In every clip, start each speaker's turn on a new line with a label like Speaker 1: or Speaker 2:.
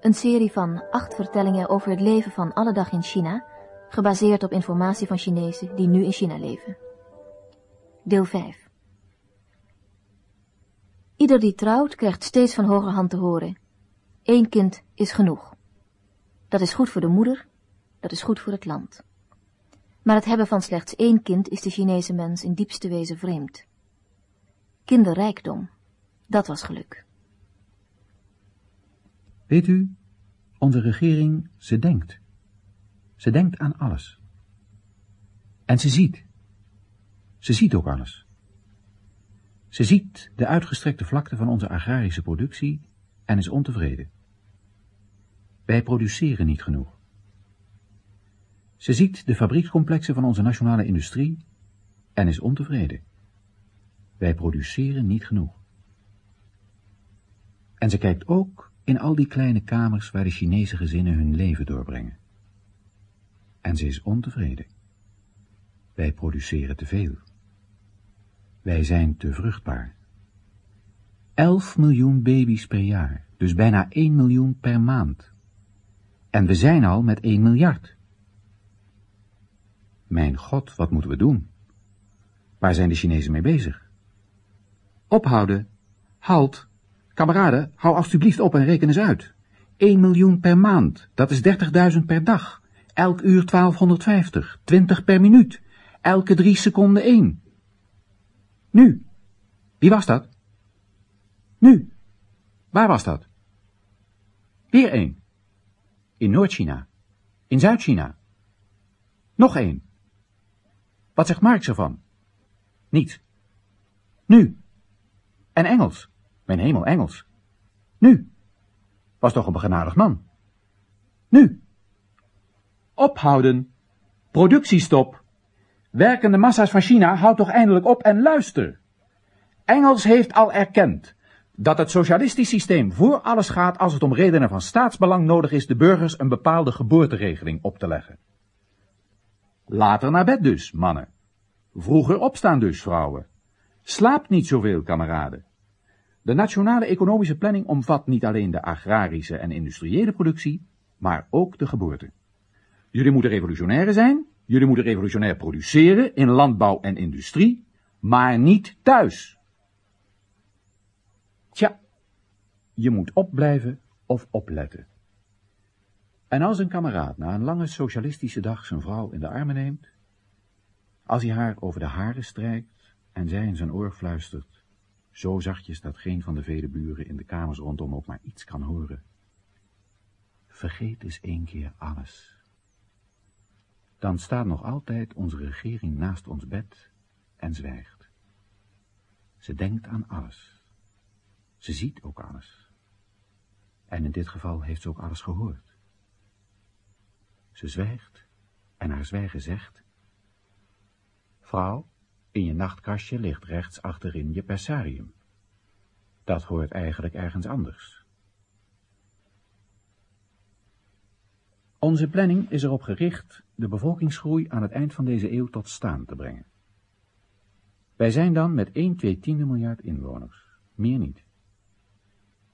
Speaker 1: Een serie van acht vertellingen over het leven van alle dag in China, gebaseerd op informatie van Chinezen die nu in China leven. Deel 5. Ieder die trouwt krijgt steeds van hoger hand te horen. Eén kind is genoeg. Dat is goed voor de moeder, dat is goed voor het land. Maar het hebben van slechts één kind is de Chinese mens in diepste wezen vreemd. Kinderrijkdom, dat was geluk.
Speaker 2: Weet u, onze regering, ze denkt. Ze denkt aan alles. En ze ziet. Ze ziet ook alles. Ze ziet de uitgestrekte vlakte van onze agrarische productie en is ontevreden. Wij produceren niet genoeg. Ze ziet de fabriekscomplexen van onze nationale industrie en is ontevreden. Wij produceren niet genoeg. En ze kijkt ook in al die kleine kamers waar de Chinese gezinnen hun leven doorbrengen. En ze is ontevreden. Wij produceren te veel. Wij zijn te vruchtbaar. 11 miljoen baby's per jaar, dus bijna 1 miljoen per maand. En we zijn al met 1 miljard. Mijn god, wat moeten we doen? Waar zijn de Chinezen mee bezig? Ophouden. Halt. Kameraden, hou alstublieft op en reken eens uit. 1 miljoen per maand, dat is 30.000 per dag. Elk uur 1250, 20 per minuut. Elke drie seconden één. Nu. Wie was dat? Nu. Waar was dat? Weer één. In Noord-China. In Zuid-China. Nog één. Wat zegt Marx ervan? Niet. Nu. En Engels. Mijn hemel, Engels. Nu. Was toch een begenadigd man. Nu. Ophouden. Productiestop. Werkende massa's van China, houd toch eindelijk op en luister. Engels heeft al erkend dat het socialistisch systeem voor alles gaat als het om redenen van staatsbelang nodig is de burgers een bepaalde geboorteregeling op te leggen. Later naar bed dus, mannen. Vroeger opstaan dus, vrouwen. Slaap niet zoveel, kameraden. De nationale economische planning omvat niet alleen de agrarische en industriële productie, maar ook de geboorte. Jullie moeten revolutionair zijn, jullie moeten revolutionair produceren in landbouw en industrie, maar niet thuis. Tja, je moet opblijven of opletten. En als een kameraad na een lange socialistische dag zijn vrouw in de armen neemt, als hij haar over de haren strijkt en zij in zijn oor fluistert, zo zachtjes dat geen van de vele buren in de kamers rondom ook maar iets kan horen. Vergeet eens één keer alles. Dan staat nog altijd onze regering naast ons bed en zwijgt. Ze denkt aan alles. Ze ziet ook alles. En in dit geval heeft ze ook alles gehoord. Ze zwijgt en haar zwijgen zegt... Vrouw, in je nachtkastje ligt rechts achterin je persarium. Dat hoort eigenlijk ergens anders. Onze planning is erop gericht de bevolkingsgroei aan het eind van deze eeuw tot staan te brengen. Wij zijn dan met 1 2 tiende miljard inwoners, meer niet.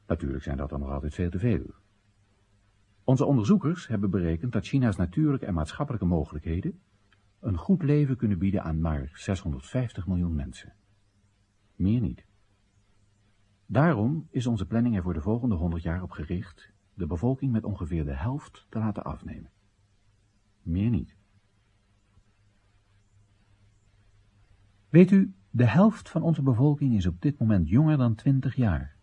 Speaker 2: Natuurlijk zijn dat dan nog altijd veel te veel. Onze onderzoekers hebben berekend dat China's natuurlijke en maatschappelijke mogelijkheden een goed leven kunnen bieden aan maar 650 miljoen mensen. Meer niet. Daarom is onze planning er voor de volgende 100 jaar op gericht de bevolking met ongeveer de helft te laten afnemen. Meer niet. Weet u, de helft van onze bevolking is op dit moment jonger dan 20 jaar.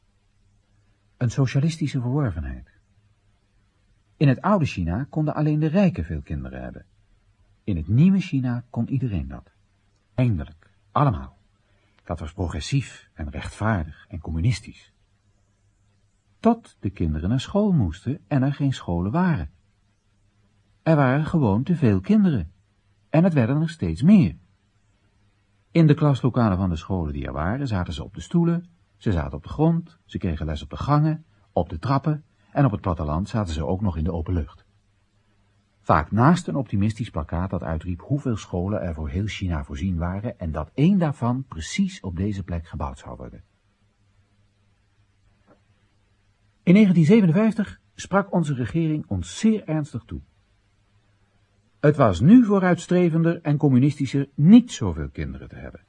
Speaker 2: Een socialistische verworvenheid. In het oude China konden alleen de rijken veel kinderen hebben. In het nieuwe China kon iedereen dat. Eindelijk, allemaal. Dat was progressief en rechtvaardig en communistisch. Tot de kinderen naar school moesten en er geen scholen waren. Er waren gewoon te veel kinderen. En het werden er steeds meer. In de klaslokalen van de scholen die er waren, zaten ze op de stoelen, ze zaten op de grond, ze kregen les op de gangen, op de trappen, en op het platteland zaten ze ook nog in de open lucht. Vaak naast een optimistisch plakkaat dat uitriep hoeveel scholen er voor heel China voorzien waren en dat één daarvan precies op deze plek gebouwd zou worden. In 1957 sprak onze regering ons zeer ernstig toe. Het was nu vooruitstrevender en communistischer niet zoveel kinderen te hebben.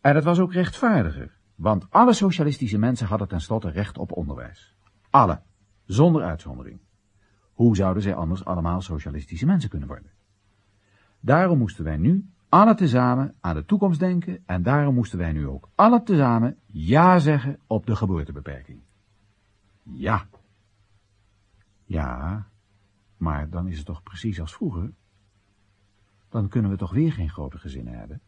Speaker 2: En het was ook rechtvaardiger, want alle socialistische mensen hadden tenslotte recht op onderwijs. Alle, zonder uitzondering. Hoe zouden zij anders allemaal socialistische mensen kunnen worden? Daarom moesten wij nu alle tezamen aan de toekomst denken en daarom moesten wij nu ook alle tezamen ja zeggen op de geboortebeperking. Ja. Ja, maar dan is het toch precies als vroeger? Dan kunnen we toch weer geen grote gezinnen hebben?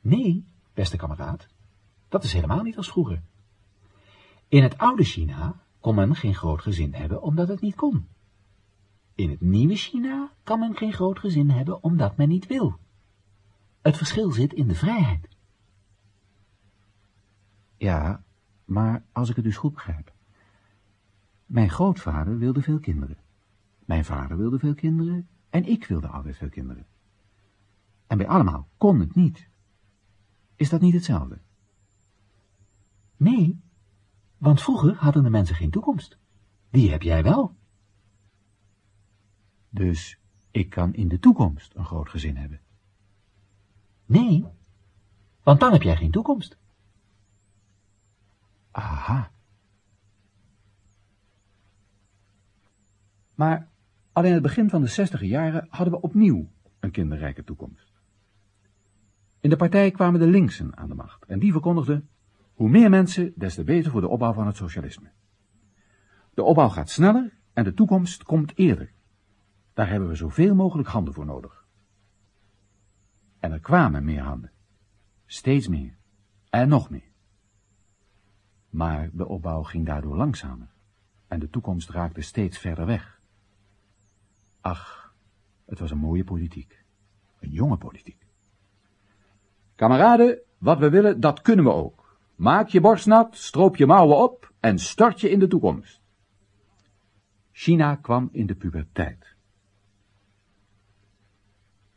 Speaker 3: Nee, beste kameraad, dat is helemaal niet als vroeger. In het oude China kon men geen groot gezin hebben omdat het niet kon. In het nieuwe China kan men geen groot gezin hebben omdat men niet wil. Het verschil zit in de vrijheid.
Speaker 2: Ja, maar als ik het dus goed begrijp. Mijn grootvader wilde veel kinderen. Mijn vader wilde veel kinderen en ik wilde altijd veel kinderen. En bij allemaal kon het niet. Is dat niet hetzelfde?
Speaker 3: Nee, want vroeger hadden de mensen geen toekomst. Die heb jij wel.
Speaker 2: Dus ik kan in de toekomst een groot gezin hebben.
Speaker 3: Nee, want dan heb jij geen toekomst.
Speaker 2: Aha. Maar al in het begin van de zestiger jaren hadden we opnieuw een kinderrijke toekomst. In de partij kwamen de linksen aan de macht en die verkondigden, hoe meer mensen, des te beter voor de opbouw van het socialisme. De opbouw gaat sneller en de toekomst komt eerder. Daar hebben we zoveel mogelijk handen voor nodig. En er kwamen meer handen. Steeds meer. En nog meer. Maar de opbouw ging daardoor langzamer. En de toekomst raakte steeds verder weg. Ach, het was een mooie politiek. Een jonge politiek. Kameraden, wat we willen, dat kunnen we ook. Maak je borst nat, stroop je mouwen op en start je in de toekomst. China kwam in de puberteit.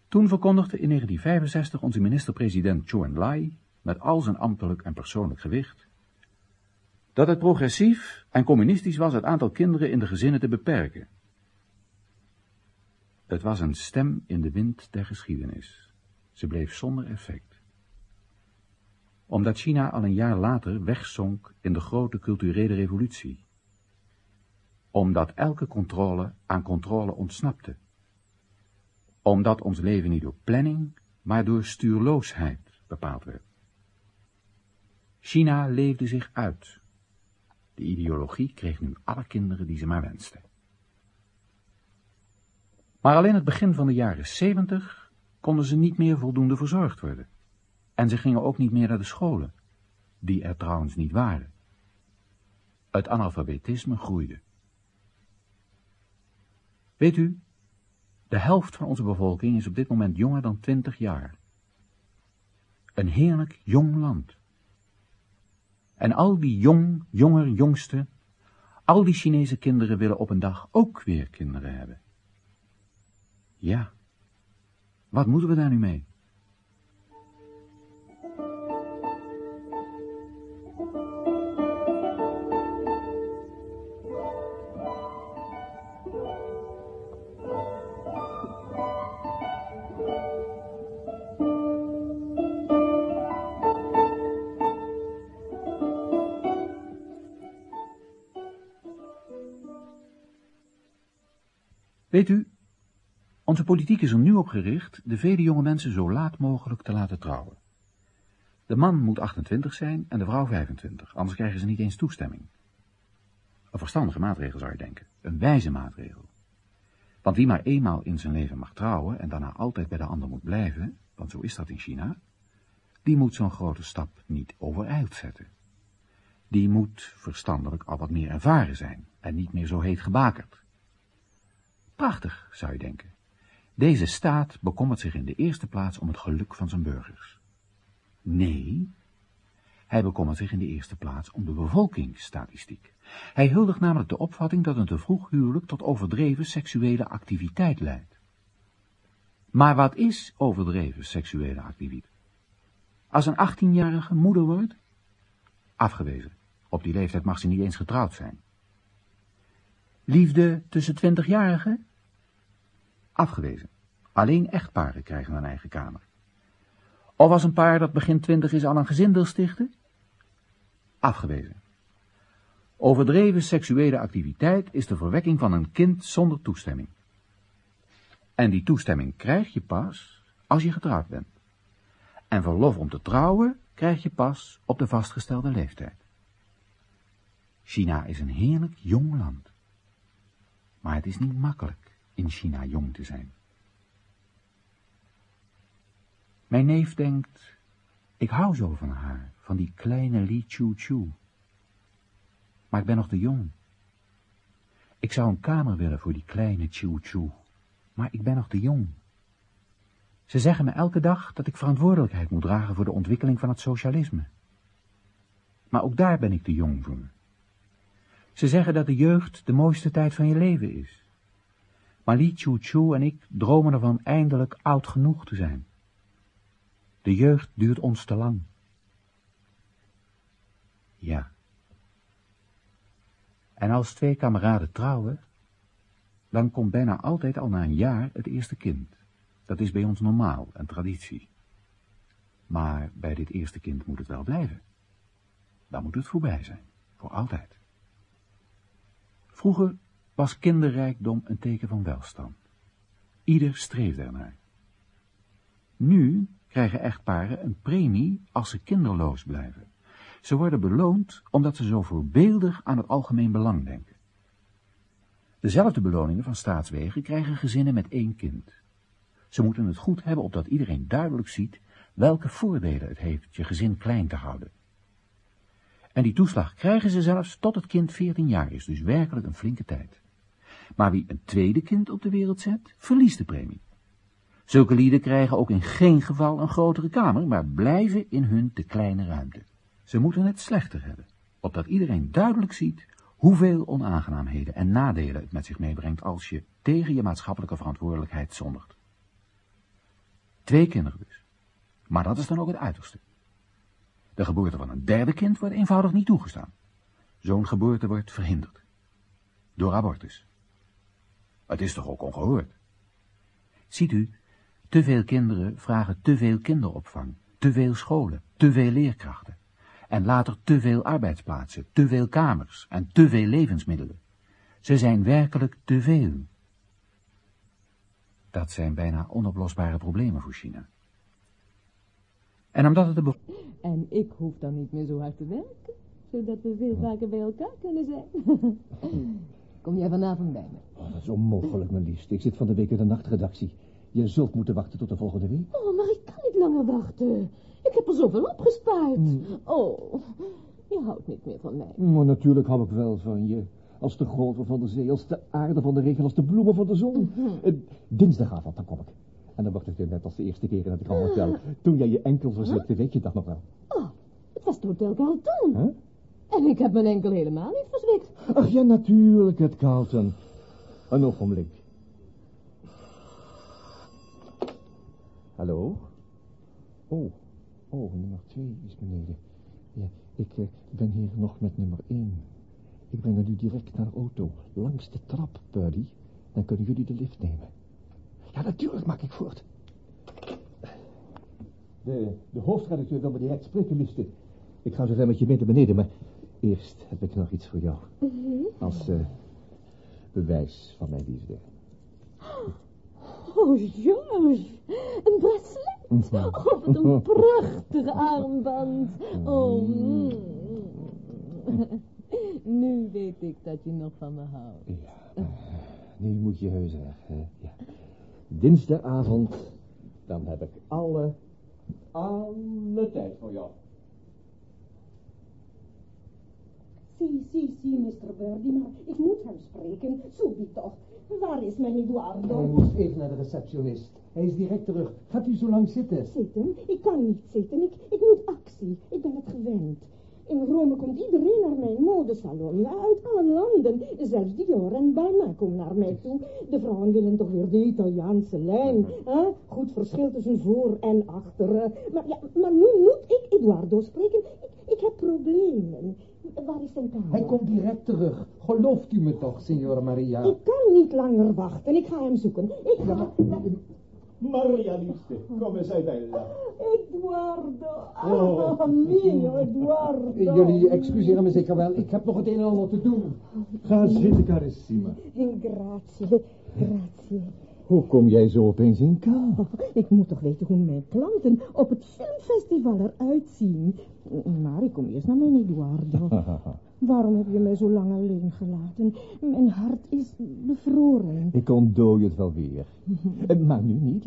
Speaker 2: Toen verkondigde in 1965 onze minister-president Zhou Enlai, met al zijn ambtelijk en persoonlijk gewicht, dat het progressief en communistisch was het aantal kinderen in de gezinnen te beperken. Het was een stem in de wind der geschiedenis. Ze bleef zonder effect. Omdat China al een jaar later wegzonk in de grote culturele revolutie. Omdat elke controle aan controle ontsnapte omdat ons leven niet door planning, maar door stuurloosheid bepaald werd. China leefde zich uit. De ideologie kreeg nu alle kinderen die ze maar wenste. Maar al in het begin van de jaren zeventig konden ze niet meer voldoende verzorgd worden. En ze gingen ook niet meer naar de scholen, die er trouwens niet waren. Het analfabetisme groeide. Weet u, de helft van onze bevolking is op dit moment jonger dan twintig jaar. Een heerlijk jong land. En al die jong, jonger, jongsten, al die Chinese kinderen willen op een dag ook weer kinderen hebben. Ja, wat moeten we daar nu mee? Weet u, onze politiek is er nu op gericht de vele jonge mensen zo laat mogelijk te laten trouwen. De man moet 28 zijn en de vrouw 25, anders krijgen ze niet eens toestemming. Een verstandige maatregel zou je denken, een wijze maatregel. Want wie maar eenmaal in zijn leven mag trouwen en daarna altijd bij de ander moet blijven, want zo is dat in China, die moet zo'n grote stap niet overijld zetten. Die moet verstandelijk al wat meer ervaren zijn en niet meer zo heet gebakerd. Prachtig, zou je denken. Deze staat bekommert zich in de eerste plaats om het geluk van zijn burgers. Nee, hij bekommert zich in de eerste plaats om de bevolkingsstatistiek. Hij huldigt namelijk de opvatting dat een te vroeg huwelijk tot overdreven seksuele activiteit leidt. Maar wat is overdreven seksuele activiteit? Als een achttienjarige moeder wordt? Afgewezen. Op die leeftijd mag ze niet eens getrouwd zijn. Liefde tussen twintigjarigen? Afgewezen. Alleen echtparen krijgen een eigen kamer. Of als een paar dat begin twintig is al een gezin wil stichten? Afgewezen. Overdreven seksuele activiteit is de verwekking van een kind zonder toestemming. En die toestemming krijg je pas als je getrouwd bent. En verlof om te trouwen krijg je pas op de vastgestelde leeftijd. China is een heerlijk jong land. Maar het is niet makkelijk in China jong te zijn. Mijn neef denkt, ik hou zo van haar, van die kleine Li Chu Chu. Maar ik ben nog te jong. Ik zou een kamer willen voor die kleine Chu Chu, maar ik ben nog te jong. Ze zeggen me elke dag dat ik verantwoordelijkheid moet dragen voor de ontwikkeling van het socialisme. Maar ook daar ben ik te jong voor. Ze zeggen dat de jeugd de mooiste tijd van je leven is. Maar Li Chu en ik dromen ervan eindelijk oud genoeg te zijn. De jeugd duurt ons te lang. Ja. En als twee kameraden trouwen, dan komt bijna altijd al na een jaar het eerste kind. Dat is bij ons normaal en traditie. Maar bij dit eerste kind moet het wel blijven. Dan moet het voorbij zijn, voor altijd. Vroeger was kinderrijkdom een teken van welstand. Ieder streefde ernaar. Nu krijgen echtparen een premie als ze kinderloos blijven. Ze worden beloond omdat ze zo voorbeeldig aan het algemeen belang denken. Dezelfde beloningen van staatswegen krijgen gezinnen met één kind. Ze moeten het goed hebben opdat iedereen duidelijk ziet welke voordelen het heeft je gezin klein te houden. En die toeslag krijgen ze zelfs tot het kind 14 jaar is, dus werkelijk een flinke tijd. Maar wie een tweede kind op de wereld zet, verliest de premie. Zulke lieden krijgen ook in geen geval een grotere kamer, maar blijven in hun te kleine ruimte. Ze moeten het slechter hebben, opdat iedereen duidelijk ziet hoeveel onaangenaamheden en nadelen het met zich meebrengt als je tegen je maatschappelijke verantwoordelijkheid zondigt. Twee kinderen dus. Maar dat is dan ook het uiterste. De geboorte van een derde kind wordt eenvoudig niet toegestaan. Zo'n geboorte wordt verhinderd. Door abortus. Het is toch ook ongehoord? Ziet u, te veel kinderen vragen te veel kinderopvang, te veel scholen, te veel leerkrachten. En later te veel arbeidsplaatsen, te veel kamers en te veel levensmiddelen. Ze zijn werkelijk te veel. Dat zijn bijna onoplosbare problemen voor China. En omdat het de
Speaker 4: En ik hoef dan niet meer zo hard te werken, zodat we veel vaker bij elkaar kunnen zijn. Kom jij vanavond bij me?
Speaker 5: Oh, dat is onmogelijk, mijn liefste. Ik zit van de week in de nachtredactie. Je zult moeten wachten tot de volgende week.
Speaker 4: Oh, maar ik kan niet langer wachten. Ik heb er zoveel opgespaard.
Speaker 5: Mm.
Speaker 4: Oh, je houdt niet meer van mij.
Speaker 5: Maar natuurlijk hou ik wel van je. Als de golven van de zee, als de aarde van de regen, als de bloemen van de zon. Eh, dinsdagavond, dan kom ik. En dan wordt het weer net als de eerste keer in het Grand Hotel. Toen jij je enkel verzwikte, weet je dat nog wel.
Speaker 4: Oh, het was het Hotel Carlton.
Speaker 5: Huh?
Speaker 4: En ik heb mijn enkel helemaal niet verzwikt.
Speaker 5: Ach ja, natuurlijk, het Carlton. Een ogenblik. Hallo? Oh, oh, nummer twee is beneden. Ja, ik eh, ben hier nog met nummer één. Ik breng u direct naar de auto, langs de trap, Buddy. Dan kunnen jullie de lift nemen. Ja, natuurlijk maak ik voort. De, de hoofdredacteur wil me direct spreken, liefste. Ik ga zo zijn met je mee naar beneden, maar eerst heb ik nog iets voor jou. Als eh, bewijs van mijn liefde.
Speaker 4: Oh, George, een bracelet. Oh, wat een prachtige armband. Oh, mm. Nu weet ik dat je nog van me houdt.
Speaker 5: Ja, nu moet je heus weg, hè? Ja. Dinsdagavond, dan heb ik alle, alle tijd voor jou.
Speaker 6: Zie, zie, zie, Mr. Birdie, maar ik moet hem spreken. Toch. Waar is mijn
Speaker 5: Hij
Speaker 6: Eduardo?
Speaker 5: moest even naar de receptionist. Hij is direct terug. Gaat u zo lang zitten?
Speaker 6: Zitten? Ik kan niet zitten. Ik, ik moet actie. Ik ben het gewend. In Rome komt iedereen naar mijn modesalon. Uit alle landen. Zelfs Dior en Balmain komen naar mij toe. De vrouwen willen toch weer de Italiaanse lijn. hè? Goed verschil tussen voor en achter. Maar, ja, maar nu moet ik Eduardo spreken. Ik, ik heb problemen. Waar is kamer?
Speaker 5: Hij komt direct terug. Gelooft u me toch, signora Maria?
Speaker 6: Ik kan niet langer wachten. Ik ga hem zoeken. Ik
Speaker 5: Ja,
Speaker 6: ga...
Speaker 5: maar-
Speaker 7: Maria liefste, come sei bella.
Speaker 6: Eduardo.
Speaker 7: Oh.
Speaker 6: Mio Eduardo.
Speaker 5: Jullie excuseren me zeker wel. Ik heb nog het een en ander te doen.
Speaker 7: Ga zitten, carissima.
Speaker 6: Grazie, grazie.
Speaker 5: Hoe kom jij zo opeens in Ka?
Speaker 6: Oh, ik moet toch weten hoe mijn klanten op het filmfestival eruit zien. Maar ik kom eerst naar mijn Eduardo. Waarom heb je mij zo lang alleen gelaten? Mijn hart is bevroren.
Speaker 5: Ik ontdooi het wel weer. Maar nu niet.